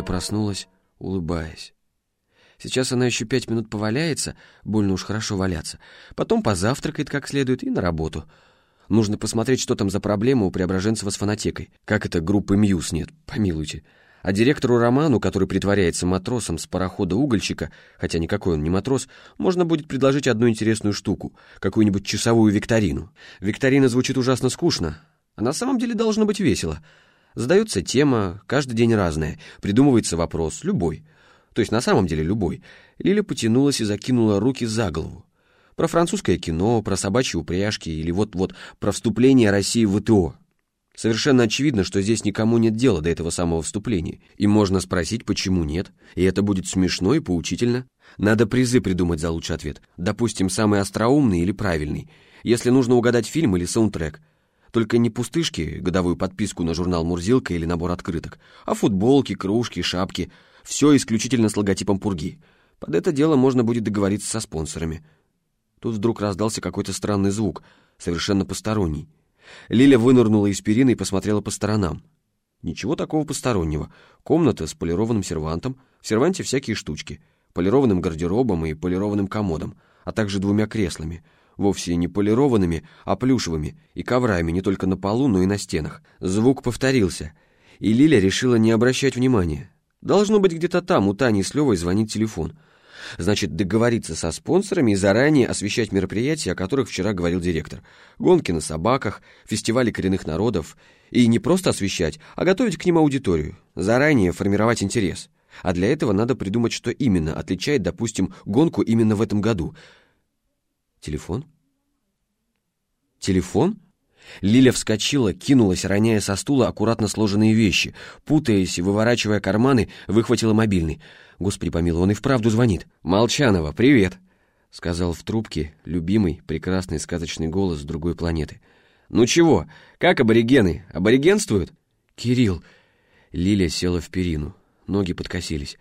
Лиля проснулась, улыбаясь. Сейчас она еще пять минут поваляется, больно уж хорошо валяться, потом позавтракает как следует и на работу. Нужно посмотреть, что там за проблема у Преображенцева с фонотекой. Как это группы Мьюз нет, помилуйте. А директору Роману, который притворяется матросом с парохода угольщика, хотя никакой он не матрос, можно будет предложить одну интересную штуку, какую-нибудь часовую викторину. Викторина звучит ужасно скучно, а на самом деле должно быть весело. Задается тема, каждый день разная, придумывается вопрос, любой. То есть на самом деле любой. Лиля потянулась и закинула руки за голову. Про французское кино, про собачьи упряжки или вот-вот про вступление России в ВТО. Совершенно очевидно, что здесь никому нет дела до этого самого вступления. И можно спросить, почему нет. И это будет смешно и поучительно. Надо призы придумать за лучший ответ. Допустим, самый остроумный или правильный. Если нужно угадать фильм или саундтрек. Только не пустышки, годовую подписку на журнал «Мурзилка» или набор открыток, а футболки, кружки, шапки. Все исключительно с логотипом пурги. Под это дело можно будет договориться со спонсорами. Тут вдруг раздался какой-то странный звук, совершенно посторонний. Лиля вынырнула из перины и посмотрела по сторонам. Ничего такого постороннего. Комната с полированным сервантом, в серванте всякие штучки, полированным гардеробом и полированным комодом, а также двумя креслами — вовсе не полированными, а плюшевыми, и коврами не только на полу, но и на стенах. Звук повторился, и Лиля решила не обращать внимания. Должно быть, где-то там у Тани с Левой звонит телефон. Значит, договориться со спонсорами и заранее освещать мероприятия, о которых вчера говорил директор. Гонки на собаках, фестивали коренных народов. И не просто освещать, а готовить к ним аудиторию. Заранее формировать интерес. А для этого надо придумать, что именно отличает, допустим, гонку именно в этом году – Телефон? Телефон? Лиля вскочила, кинулась, роняя со стула аккуратно сложенные вещи. Путаясь и выворачивая карманы, выхватила мобильный. Господи помилуй, он и вправду звонит. «Молчанова, привет!» — сказал в трубке любимый, прекрасный сказочный голос с другой планеты. «Ну чего, как аборигены? Аборигенствуют?» «Кирилл!» Лиля села в перину. Ноги подкосились.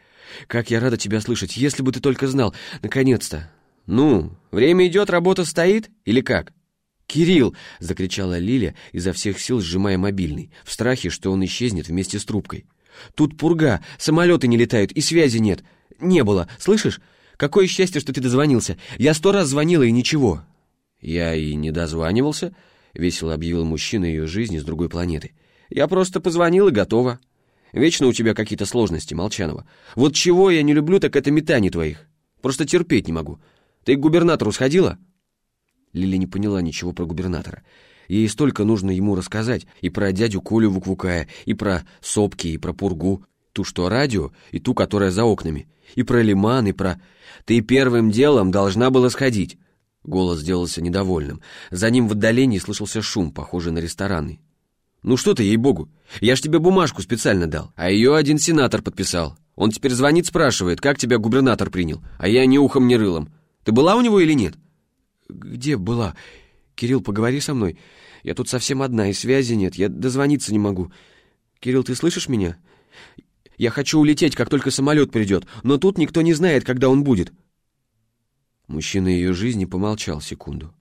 «Как я рада тебя слышать! Если бы ты только знал! Наконец-то! «Ну, время идет, работа стоит? Или как?» «Кирилл!» — закричала Лиля, изо всех сил сжимая мобильный, в страхе, что он исчезнет вместе с трубкой. «Тут пурга, самолеты не летают и связи нет. Не было, слышишь? Какое счастье, что ты дозвонился. Я сто раз звонила и ничего». «Я и не дозванивался», — весело объявил мужчина ее жизни с другой планеты. «Я просто позвонил и готово. Вечно у тебя какие-то сложности, Молчанова. Вот чего я не люблю, так это метание твоих. Просто терпеть не могу. Ты к губернатору сходила?» Лили не поняла ничего про губернатора. Ей столько нужно ему рассказать и про дядю Колю Вуквукая, и про сопки, и про пургу, ту, что радио, и ту, которая за окнами, и про лиман, и про... «Ты первым делом должна была сходить!» Голос сделался недовольным. За ним в отдалении слышался шум, похожий на ресторанный. «Ну что ты, ей-богу! Я ж тебе бумажку специально дал, а ее один сенатор подписал. Он теперь звонит, спрашивает, как тебя губернатор принял, а я ни ухом, ни рылом. Ты была у него или нет?» «Где была? Кирилл, поговори со мной. Я тут совсем одна, и связи нет, я дозвониться не могу. Кирилл, ты слышишь меня? Я хочу улететь, как только самолет придет, но тут никто не знает, когда он будет». Мужчина ее жизни помолчал секунду.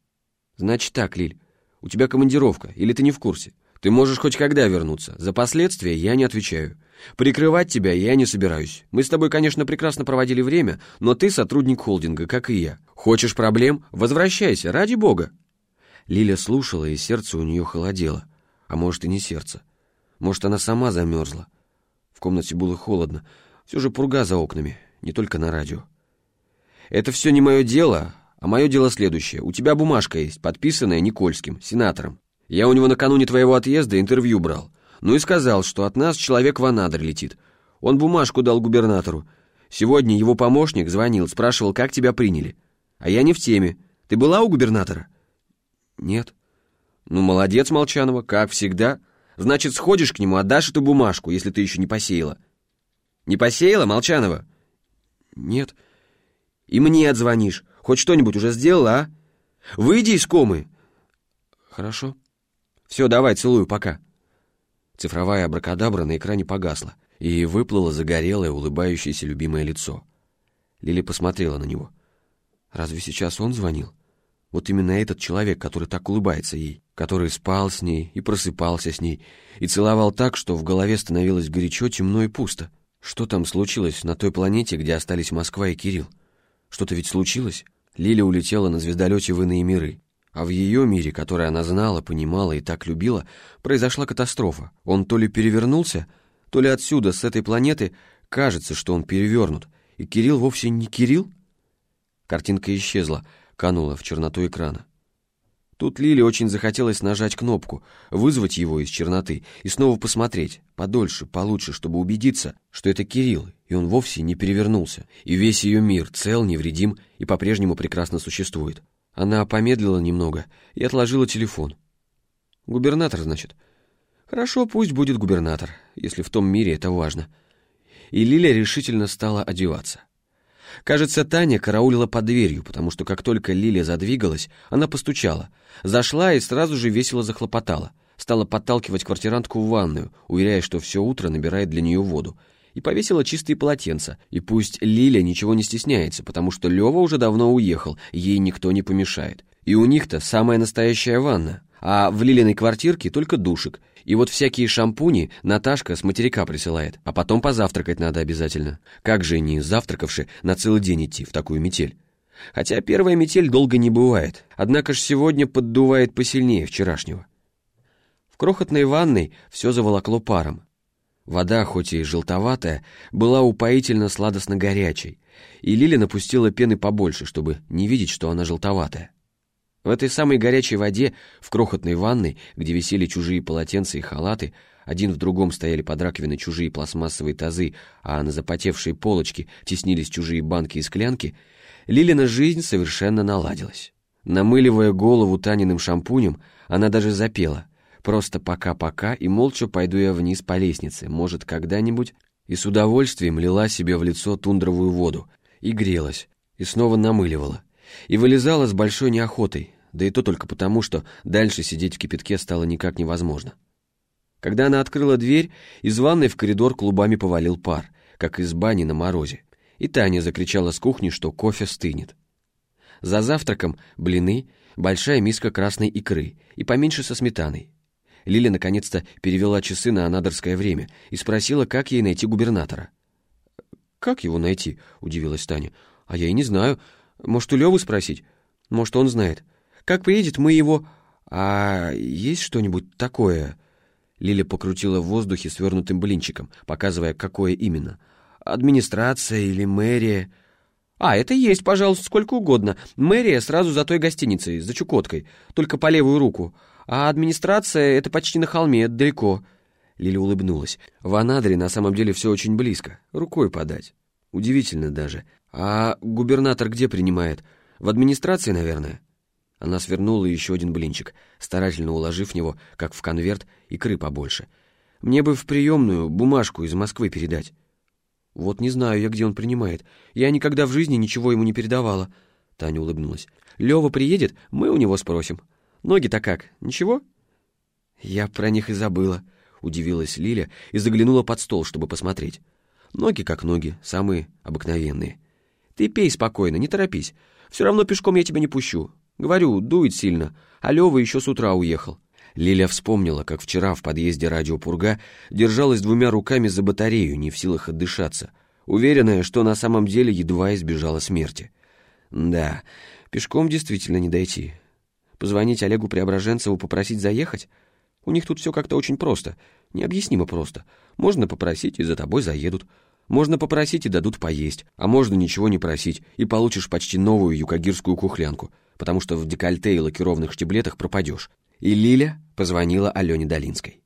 «Значит так, Лиль, у тебя командировка, или ты не в курсе? Ты можешь хоть когда вернуться. За последствия я не отвечаю. Прикрывать тебя я не собираюсь. Мы с тобой, конечно, прекрасно проводили время, но ты сотрудник холдинга, как и я. Хочешь проблем? Возвращайся, ради бога. Лиля слушала, и сердце у нее холодело. А может, и не сердце. Может, она сама замерзла. В комнате было холодно. Все же пурга за окнами, не только на радио. Это все не мое дело, а мое дело следующее. У тебя бумажка есть, подписанная Никольским, сенатором. Я у него накануне твоего отъезда интервью брал. Ну и сказал, что от нас человек в Анадырь летит. Он бумажку дал губернатору. Сегодня его помощник звонил, спрашивал, как тебя приняли. А я не в теме. Ты была у губернатора? Нет. Ну, молодец, Молчанова, как всегда. Значит, сходишь к нему, отдашь эту бумажку, если ты еще не посеяла. Не посеяла, Молчанова? Нет. И мне отзвонишь. Хоть что-нибудь уже сделала, а? Выйди из комы. Хорошо. Все, давай, целую, пока. Цифровая абракадабра на экране погасла, и выплыло загорелое, улыбающееся любимое лицо. Лили посмотрела на него. Разве сейчас он звонил? Вот именно этот человек, который так улыбается ей, который спал с ней и просыпался с ней, и целовал так, что в голове становилось горячо, темно и пусто. Что там случилось на той планете, где остались Москва и Кирилл? Что-то ведь случилось? Лиля улетела на звездолете в иные миры. А в ее мире, который она знала, понимала и так любила, произошла катастрофа. Он то ли перевернулся, то ли отсюда, с этой планеты, кажется, что он перевернут. И Кирилл вовсе не Кирилл? Картинка исчезла, канула в черноту экрана. Тут Лиле очень захотелось нажать кнопку, вызвать его из черноты и снова посмотреть, подольше, получше, чтобы убедиться, что это Кирилл, и он вовсе не перевернулся, и весь ее мир цел, невредим и по-прежнему прекрасно существует. Она помедлила немного и отложила телефон. Губернатор, значит. Хорошо, пусть будет губернатор, если в том мире это важно. И Лиля решительно стала одеваться. Кажется, Таня караулила под дверью, потому что как только Лилия задвигалась, она постучала. Зашла и сразу же весело захлопотала. Стала подталкивать квартирантку в ванную, уверяя, что все утро набирает для нее воду. И повесила чистые полотенца. И пусть Лиля ничего не стесняется, потому что Лева уже давно уехал, ей никто не помешает. И у них-то самая настоящая ванна. А в Лилиной квартирке только душик. И вот всякие шампуни Наташка с материка присылает, а потом позавтракать надо обязательно. Как же не завтракавши на целый день идти в такую метель? Хотя первая метель долго не бывает, однако ж сегодня поддувает посильнее вчерашнего. В крохотной ванной все заволокло паром. Вода, хоть и желтоватая, была упоительно сладостно горячей, и Лиля напустила пены побольше, чтобы не видеть, что она желтоватая. В этой самой горячей воде, в крохотной ванной, где висели чужие полотенца и халаты, один в другом стояли под раковиной чужие пластмассовые тазы, а на запотевшей полочке теснились чужие банки и склянки, Лилина жизнь совершенно наладилась. Намыливая голову Таниным шампунем, она даже запела «Просто пока-пока, и молча пойду я вниз по лестнице, может, когда-нибудь...» И с удовольствием лила себе в лицо тундровую воду, и грелась, и снова намыливала и вылезала с большой неохотой, да и то только потому, что дальше сидеть в кипятке стало никак невозможно. Когда она открыла дверь, из ванной в коридор клубами повалил пар, как из бани на морозе, и Таня закричала с кухни, что кофе стынет. За завтраком блины, большая миска красной икры и поменьше со сметаной. Лиля наконец-то перевела часы на анадырское время и спросила, как ей найти губернатора. «Как его найти?» — удивилась Таня. «А я и не знаю. Может, у Лёвы спросить? Может, он знает. Как приедет, мы его... А есть что-нибудь такое?» Лиля покрутила в воздухе свернутым блинчиком, показывая, какое именно. «Администрация или мэрия?» «А, это есть, пожалуйста, сколько угодно. Мэрия сразу за той гостиницей, за Чукоткой, только по левую руку. А администрация — это почти на холме, это далеко». Лиля улыбнулась. В Анадре на самом деле все очень близко, рукой подать. Удивительно даже. «А губернатор где принимает? В администрации, наверное?» Она свернула еще один блинчик, старательно уложив в него, как в конверт, икры побольше. «Мне бы в приемную бумажку из Москвы передать». «Вот не знаю я, где он принимает. Я никогда в жизни ничего ему не передавала». Таня улыбнулась. «Лёва приедет, мы у него спросим. Ноги-то как, ничего?» «Я про них и забыла», — удивилась Лиля и заглянула под стол, чтобы посмотреть. «Ноги как ноги, самые обыкновенные». Ты пей спокойно, не торопись. Все равно пешком я тебя не пущу. Говорю, дует сильно, а Лёва еще с утра уехал». Лиля вспомнила, как вчера в подъезде радиопурга держалась двумя руками за батарею, не в силах отдышаться, уверенная, что на самом деле едва избежала смерти. Да, пешком действительно не дойти. Позвонить Олегу Преображенцеву, попросить заехать? У них тут все как-то очень просто, необъяснимо просто. Можно попросить, и за тобой заедут. Можно попросить и дадут поесть, а можно ничего не просить, и получишь почти новую юкагирскую кухлянку, потому что в декольте и лакированных штиблетах пропадешь. И Лиля позвонила Алене Долинской.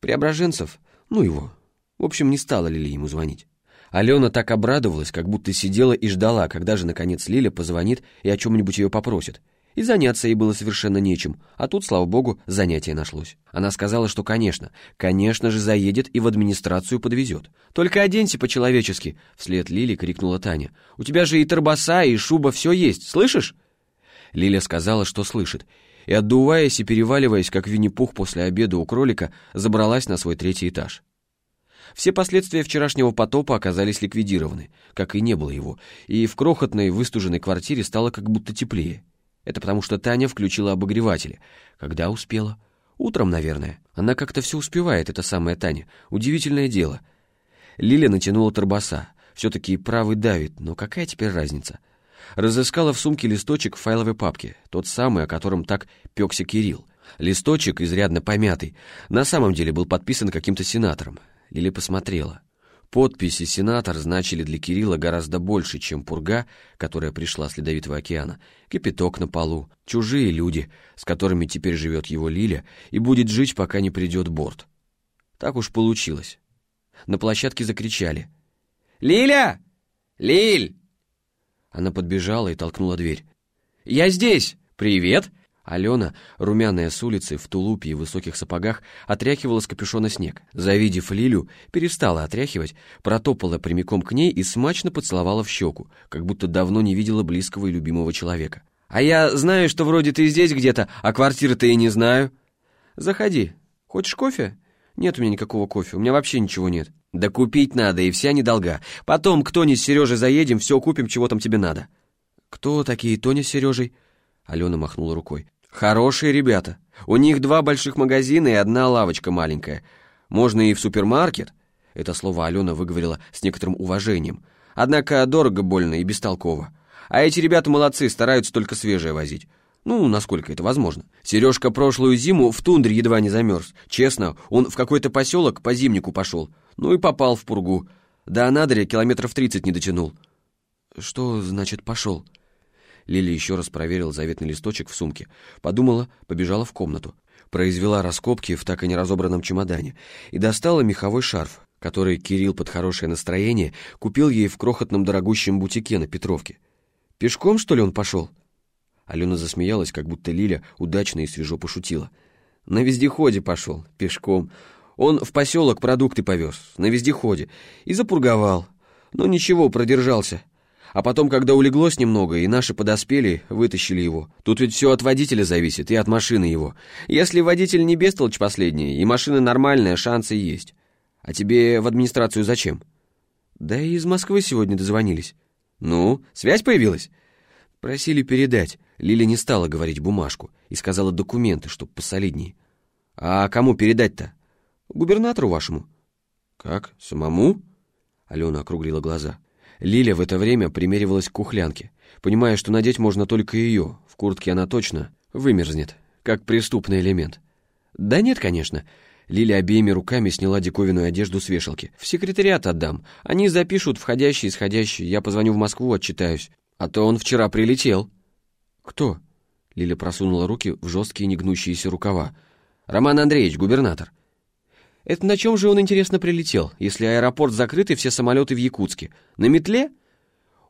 Преображенцев, ну его, в общем, не стала Лиля ему звонить. Алена так обрадовалась, как будто сидела и ждала, когда же, наконец, Лиля позвонит и о чем-нибудь ее попросит и заняться ей было совершенно нечем, а тут, слава богу, занятие нашлось. Она сказала, что, конечно, конечно же заедет и в администрацию подвезет. «Только оденься по-человечески!» — вслед Лили крикнула Таня. «У тебя же и торбоса, и шуба, все есть, слышишь?» Лиля сказала, что слышит, и, отдуваясь и переваливаясь, как Винни-Пух после обеда у кролика, забралась на свой третий этаж. Все последствия вчерашнего потопа оказались ликвидированы, как и не было его, и в крохотной выстуженной квартире стало как будто теплее. Это потому что Таня включила обогреватели. Когда успела? Утром, наверное. Она как-то все успевает, эта самая Таня. Удивительное дело. Лиля натянула торбоса. Все-таки правый давит, но какая теперь разница? Разыскала в сумке листочек в файловой папке, тот самый, о котором так пекся Кирилл. Листочек, изрядно помятый, на самом деле был подписан каким-то сенатором. Лиля посмотрела. Подписи «сенатор» значили для Кирилла гораздо больше, чем пурга, которая пришла с Ледовитого океана, кипяток на полу, чужие люди, с которыми теперь живет его Лиля и будет жить, пока не придет борт. Так уж получилось. На площадке закричали. «Лиля! Лиль!» Она подбежала и толкнула дверь. «Я здесь! Привет!» Алена, румяная с улицы, в тулупе и высоких сапогах, отряхивала с капюшона снег. Завидев Лилю, перестала отряхивать, протопала прямиком к ней и смачно поцеловала в щеку, как будто давно не видела близкого и любимого человека. «А я знаю, что вроде ты здесь где-то, а квартиры-то и не знаю». «Заходи. Хочешь кофе?» «Нет у меня никакого кофе, у меня вообще ничего нет». «Да купить надо, и вся недолга. Потом к Тоне с Сережей заедем, все купим, чего там тебе надо». «Кто такие Тоня с Сережей?» Алена махнула рукой. Хорошие ребята. У них два больших магазина и одна лавочка маленькая. Можно и в супермаркет. Это слово Алена выговорила с некоторым уважением. Однако дорого больно и бестолково. А эти ребята молодцы, стараются только свежее возить. Ну, насколько это возможно. Сережка прошлую зиму в тундре едва не замерз. Честно, он в какой-то поселок по зимнику пошел. Ну и попал в пургу. До Анадыря километров тридцать не дотянул. Что значит «пошел»? Лили еще раз проверила заветный листочек в сумке. Подумала, побежала в комнату. Произвела раскопки в так и не разобранном чемодане и достала меховой шарф, который Кирилл под хорошее настроение купил ей в крохотном дорогущем бутике на Петровке. «Пешком, что ли, он пошел?» Алена засмеялась, как будто Лиля удачно и свежо пошутила. «На вездеходе пошел, пешком. Он в поселок продукты повез, на вездеходе, и запурговал. Но ничего, продержался. А потом, когда улеглось немного, и наши подоспели, вытащили его. Тут ведь все от водителя зависит и от машины его. Если водитель не бестолочь последний, и машина нормальная, шансы есть. А тебе в администрацию зачем? Да и из Москвы сегодня дозвонились. Ну, связь появилась? Просили передать. Лиля не стала говорить бумажку и сказала документы, чтоб посолиднее. А кому передать-то? Губернатору вашему. Как, самому? Алена округлила глаза. Лиля в это время примеривалась к кухлянке, понимая, что надеть можно только ее, в куртке она точно вымерзнет, как преступный элемент. Да нет, конечно. Лиля обеими руками сняла диковинную одежду с вешалки. В секретариат отдам. Они запишут входящие и исходящие. Я позвоню в Москву, отчитаюсь. А то он вчера прилетел. Кто? Лиля просунула руки в жесткие негнущиеся рукава. Роман Андреевич, губернатор. Это на чем же он, интересно, прилетел, если аэропорт закрыт и все самолеты в Якутске? На метле?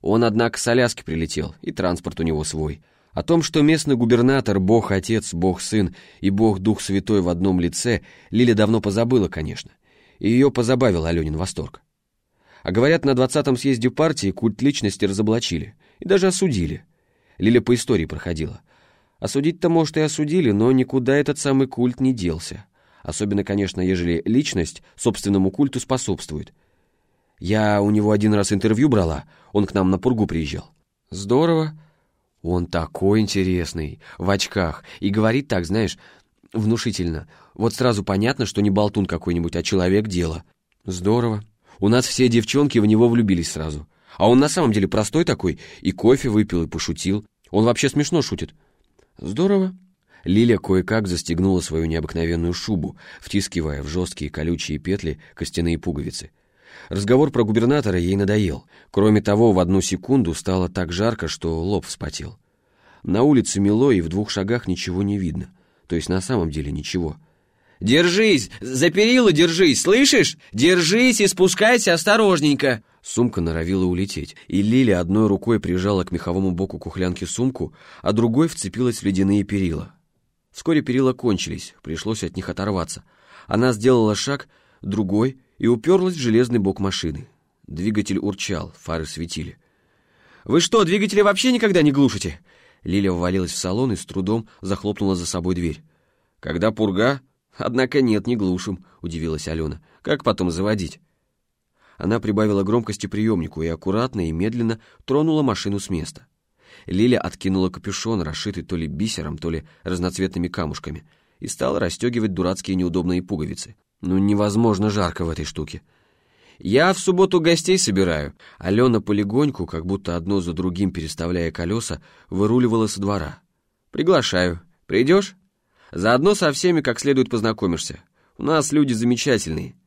Он, однако, с Аляски прилетел, и транспорт у него свой. О том, что местный губернатор, бог-отец, бог-сын и бог-дух святой в одном лице, Лиля давно позабыла, конечно. И ее позабавил Аленин восторг. А говорят, на двадцатом съезде партии культ личности разоблачили и даже осудили. Лиля по истории проходила. Осудить-то, может, и осудили, но никуда этот самый культ не делся особенно, конечно, ежели личность собственному культу способствует. Я у него один раз интервью брала, он к нам на пургу приезжал. Здорово. Он такой интересный, в очках, и говорит так, знаешь, внушительно. Вот сразу понятно, что не болтун какой-нибудь, а человек дела. Здорово. У нас все девчонки в него влюбились сразу. А он на самом деле простой такой, и кофе выпил, и пошутил. Он вообще смешно шутит. Здорово. Лиля кое-как застегнула свою необыкновенную шубу, втискивая в жесткие колючие петли костяные пуговицы. Разговор про губернатора ей надоел. Кроме того, в одну секунду стало так жарко, что лоб вспотел. На улице мело, и в двух шагах ничего не видно. То есть на самом деле ничего. «Держись! За перила держись, слышишь? Держись и спускайся осторожненько!» Сумка норовила улететь, и Лиля одной рукой прижала к меховому боку кухлянки сумку, а другой вцепилась в ледяные перила. Вскоре перила кончились, пришлось от них оторваться. Она сделала шаг, другой, и уперлась в железный бок машины. Двигатель урчал, фары светили. «Вы что, двигатели вообще никогда не глушите?» Лиля ввалилась в салон и с трудом захлопнула за собой дверь. «Когда пурга?» «Однако нет, не глушим», — удивилась Алена. «Как потом заводить?» Она прибавила громкости приемнику и аккуратно и медленно тронула машину с места. Лиля откинула капюшон, расшитый то ли бисером, то ли разноцветными камушками, и стала расстегивать дурацкие неудобные пуговицы. Ну, невозможно жарко в этой штуке. «Я в субботу гостей собираю». Алена полегоньку, как будто одно за другим переставляя колеса, выруливала со двора. «Приглашаю. Придешь? Заодно со всеми как следует познакомишься. У нас люди замечательные».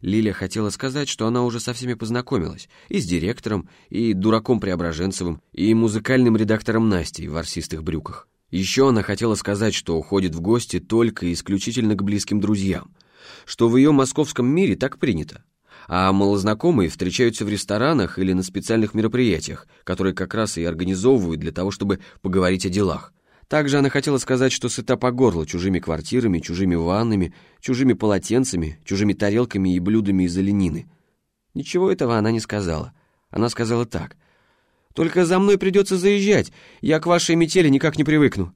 Лиля хотела сказать, что она уже со всеми познакомилась, и с директором, и дураком Преображенцевым, и музыкальным редактором Настей в ворсистых брюках. Еще она хотела сказать, что уходит в гости только и исключительно к близким друзьям, что в ее московском мире так принято, а малознакомые встречаются в ресторанах или на специальных мероприятиях, которые как раз и организовывают для того, чтобы поговорить о делах. Также она хотела сказать, что сыта по горло чужими квартирами, чужими ваннами, чужими полотенцами, чужими тарелками и блюдами из оленины. Ничего этого она не сказала. Она сказала так. «Только за мной придется заезжать. Я к вашей метели никак не привыкну».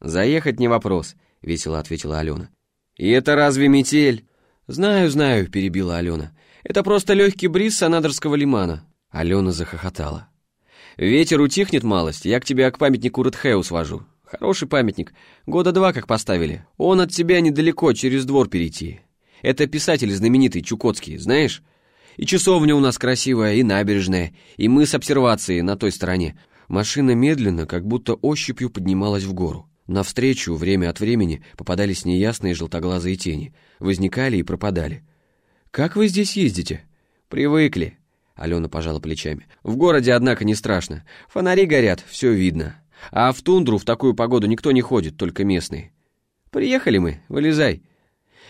«Заехать не вопрос», — весело ответила Алена. «И это разве метель?» «Знаю, знаю», — перебила Алена. «Это просто легкий бриз Санадорского лимана». Алена захохотала. «Ветер утихнет малость, я к тебе к памятнику Рудхеу свожу. Хороший памятник. Года два как поставили. Он от тебя недалеко, через двор перейти. Это писатель знаменитый, Чукотский, знаешь? И часовня у нас красивая, и набережная, и мы с обсервацией на той стороне. Машина медленно, как будто ощупью поднималась в гору. Навстречу время от времени попадались неясные желтоглазые тени. Возникали и пропадали. «Как вы здесь ездите?» «Привыкли», — Алена пожала плечами. «В городе, однако, не страшно. Фонари горят, все видно. А в тундру в такую погоду никто не ходит, только местные. Приехали мы, вылезай.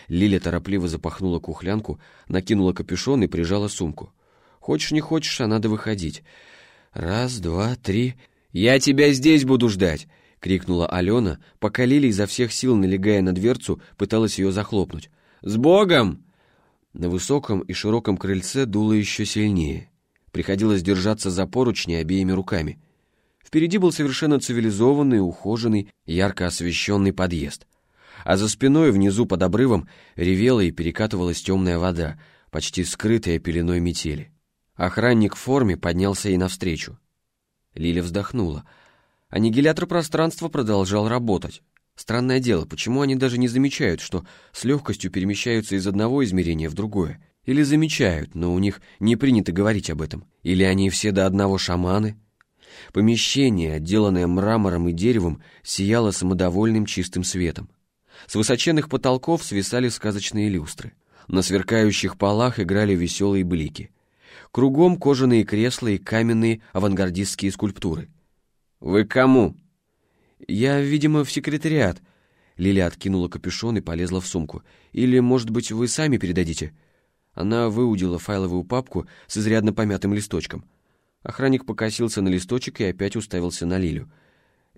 Лиля торопливо запахнула кухлянку, накинула капюшон и прижала сумку. Хочешь, не хочешь, а надо выходить. Раз, два, три. Я тебя здесь буду ждать, крикнула Алена, пока Лиля изо всех сил, налегая на дверцу, пыталась ее захлопнуть. С Богом! На высоком и широком крыльце дуло еще сильнее. Приходилось держаться за поручни обеими руками. Впереди был совершенно цивилизованный, ухоженный, ярко освещенный подъезд. А за спиной, внизу под обрывом, ревела и перекатывалась темная вода, почти скрытая пеленой метели. Охранник в форме поднялся ей навстречу. Лиля вздохнула. Аннигилятор пространства продолжал работать. Странное дело, почему они даже не замечают, что с легкостью перемещаются из одного измерения в другое? Или замечают, но у них не принято говорить об этом? Или они все до одного шаманы? Помещение, отделанное мрамором и деревом, сияло самодовольным чистым светом. С высоченных потолков свисали сказочные люстры. На сверкающих полах играли веселые блики. Кругом кожаные кресла и каменные авангардистские скульптуры. «Вы кому?» «Я, видимо, в секретариат». Лиля откинула капюшон и полезла в сумку. «Или, может быть, вы сами передадите?» Она выудила файловую папку с изрядно помятым листочком. Охранник покосился на листочек и опять уставился на Лилю.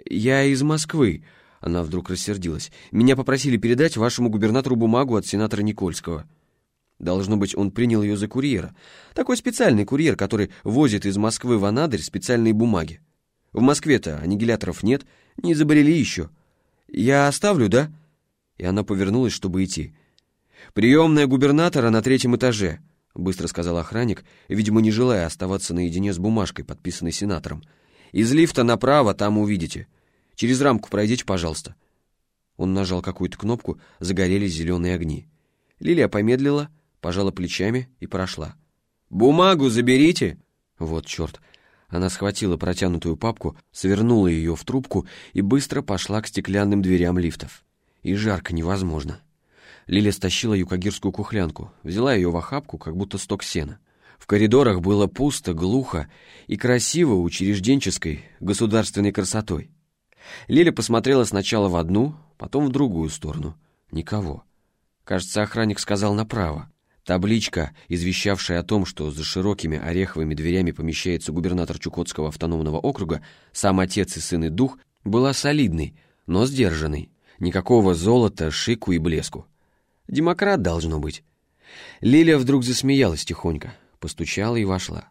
«Я из Москвы», — она вдруг рассердилась. «Меня попросили передать вашему губернатору бумагу от сенатора Никольского». Должно быть, он принял ее за курьера. Такой специальный курьер, который возит из Москвы в Анадырь специальные бумаги. В Москве-то аннигиляторов нет, не изобрели еще. Я оставлю, да?» И она повернулась, чтобы идти. «Приемная губернатора на третьем этаже быстро сказал охранник, видимо, не желая оставаться наедине с бумажкой, подписанной сенатором. «Из лифта направо, там увидите. Через рамку пройдите, пожалуйста». Он нажал какую-то кнопку, загорелись зеленые огни. Лилия помедлила, пожала плечами и прошла. «Бумагу заберите!» Вот черт. Она схватила протянутую папку, свернула ее в трубку и быстро пошла к стеклянным дверям лифтов. И жарко невозможно. Лиля стащила юкагирскую кухлянку, взяла ее в охапку, как будто сток сена. В коридорах было пусто, глухо и красиво учрежденческой, государственной красотой. Лиля посмотрела сначала в одну, потом в другую сторону. Никого. Кажется, охранник сказал направо. Табличка, извещавшая о том, что за широкими ореховыми дверями помещается губернатор Чукотского автономного округа, сам отец и сын и дух, была солидной, но сдержанной. Никакого золота, шику и блеску. Демократ должно быть. Лилия вдруг засмеялась тихонько, постучала и вошла.